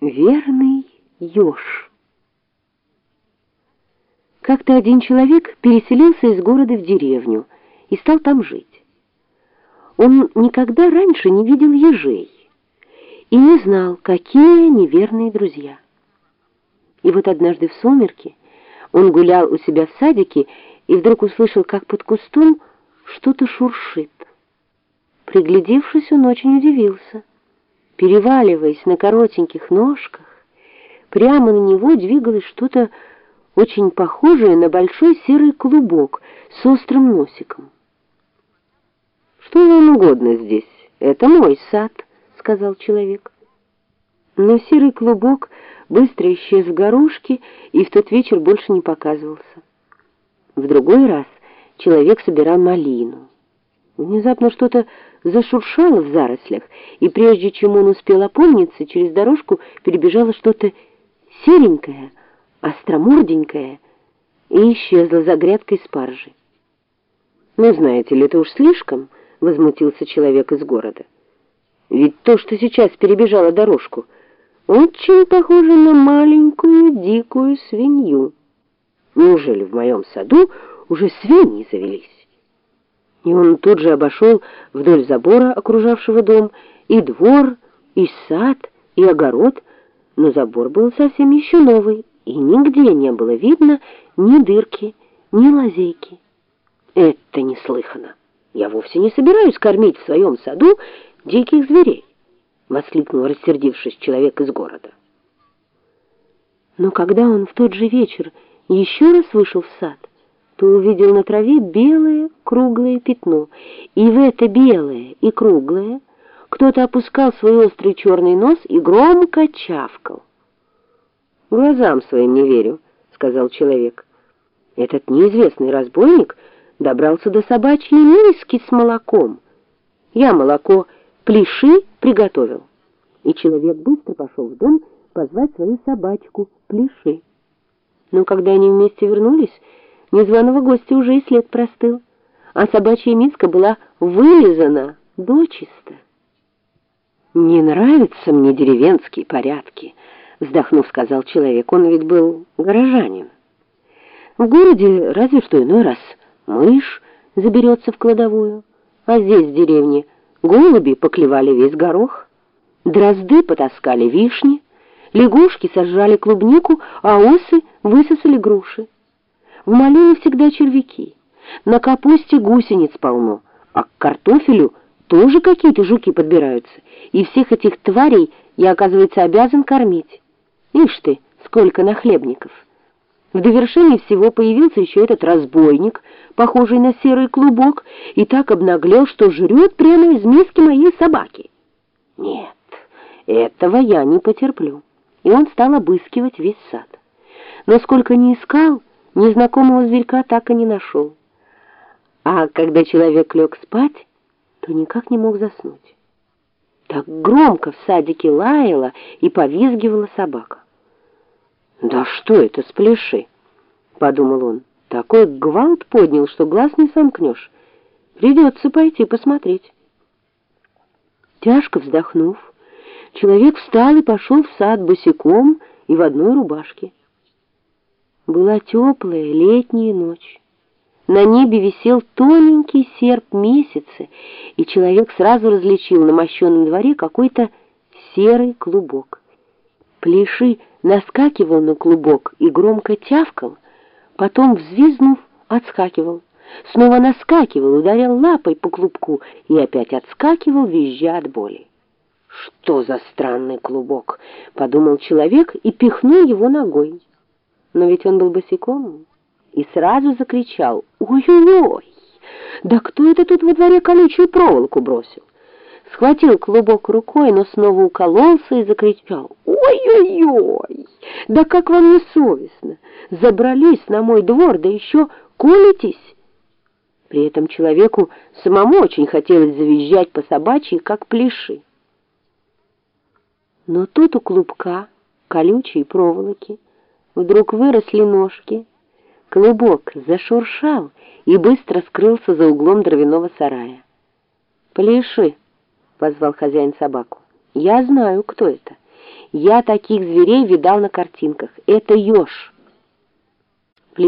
Верный еж. Как-то один человек переселился из города в деревню и стал там жить. Он никогда раньше не видел ежей и не знал, какие они верные друзья. И вот однажды в сумерки он гулял у себя в садике и вдруг услышал, как под кустом что-то шуршит. Приглядевшись, он очень удивился переваливаясь на коротеньких ножках, прямо на него двигалось что-то очень похожее на большой серый клубок с острым носиком. «Что вам угодно здесь? Это мой сад», — сказал человек. Но серый клубок быстро исчез в горошке и в тот вечер больше не показывался. В другой раз человек собирал малину. Внезапно что-то зашуршало в зарослях, и прежде чем он успел опомниться, через дорожку перебежало что-то серенькое, остроморденькое, и исчезло за грядкой спаржи. «Ну, знаете ли, это уж слишком», — возмутился человек из города. «Ведь то, что сейчас перебежало дорожку, очень похоже на маленькую дикую свинью. Неужели в моем саду уже свиньи завелись?» И он тут же обошел вдоль забора, окружавшего дом, и двор, и сад, и огород, но забор был совсем еще новый, и нигде не было видно ни дырки, ни лазейки. Это неслыханно. Я вовсе не собираюсь кормить в своем саду диких зверей, воскликнул, рассердившись человек из города. Но когда он в тот же вечер еще раз вышел в сад, то увидел на траве белое круглое пятно, и в это белое и круглое кто-то опускал свой острый черный нос и громко чавкал. «Глазам своим не верю», — сказал человек. «Этот неизвестный разбойник добрался до собачьей миски с молоком. Я молоко плеши приготовил». И человек быстро пошел в дом позвать свою собачку Плеши. Но когда они вместе вернулись, Незваного гостя уже и след простыл, а собачья миска была вылизана дочисто. «Не нравятся мне деревенские порядки», — вздохнув, сказал человек. Он ведь был горожанин. В городе разве что иной раз мышь заберется в кладовую, а здесь, в деревне, голуби поклевали весь горох, дрозды потаскали вишни, лягушки сожрали клубнику, а осы высосали груши. В малине всегда червяки, на капусте гусениц полно, а к картофелю тоже какие-то жуки подбираются, и всех этих тварей я, оказывается, обязан кормить. Ишь ты, сколько нахлебников! В довершении всего появился еще этот разбойник, похожий на серый клубок, и так обнаглел, что жрет прямо из миски моей собаки. Нет, этого я не потерплю. И он стал обыскивать весь сад. Но сколько не искал, Незнакомого зверька так и не нашел. А когда человек лег спать, то никак не мог заснуть. Так громко в садике лаяла и повизгивала собака. «Да что это, спляши?» — подумал он. «Такой гвалт поднял, что глаз не сомкнешь. Придется пойти посмотреть». Тяжко вздохнув, человек встал и пошел в сад босиком и в одной рубашке. Была теплая летняя ночь. На небе висел тоненький серп месяца, и человек сразу различил на мощенном дворе какой-то серый клубок. Плеши наскакивал на клубок и громко тявкал, потом, взвизнув, отскакивал. Снова наскакивал, ударял лапой по клубку и опять отскакивал, визжа от боли. «Что за странный клубок?» — подумал человек и пихнул его ногой. Но ведь он был босиком и сразу закричал «Ой-ой-ой! Да кто это тут во дворе колючую проволоку бросил?» Схватил клубок рукой, но снова укололся и закричал «Ой-ой-ой! Да как вам не совестно! Забрались на мой двор, да еще колитесь!» При этом человеку самому очень хотелось завизжать по собачьи, как плеши. Но тут у клубка колючей проволоки Вдруг выросли ножки. Клубок зашуршал и быстро скрылся за углом дровяного сарая. «Пляши!» — позвал хозяин собаку. «Я знаю, кто это. Я таких зверей видал на картинках. Это еж.